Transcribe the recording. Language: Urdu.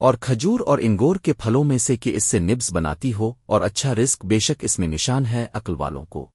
اور کھجور اور انگور کے پھلوں میں سے کہ اس سے نبز بناتی ہو اور اچھا رزق بے شک اس میں نشان ہے عقل والوں کو۔